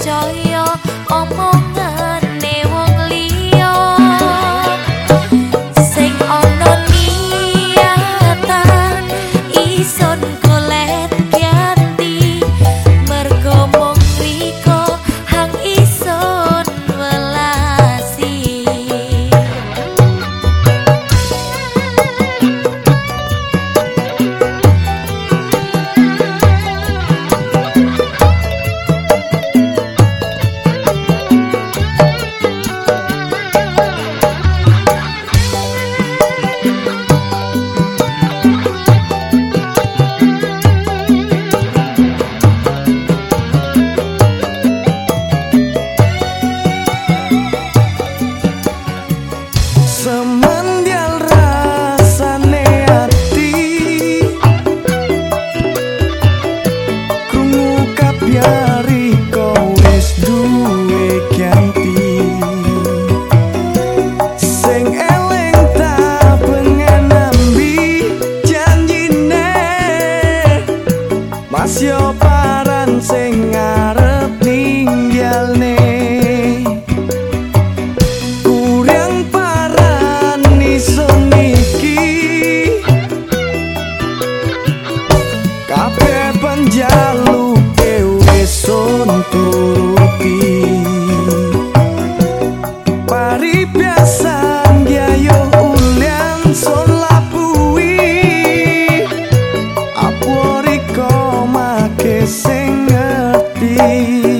percaya omong paran sing 你。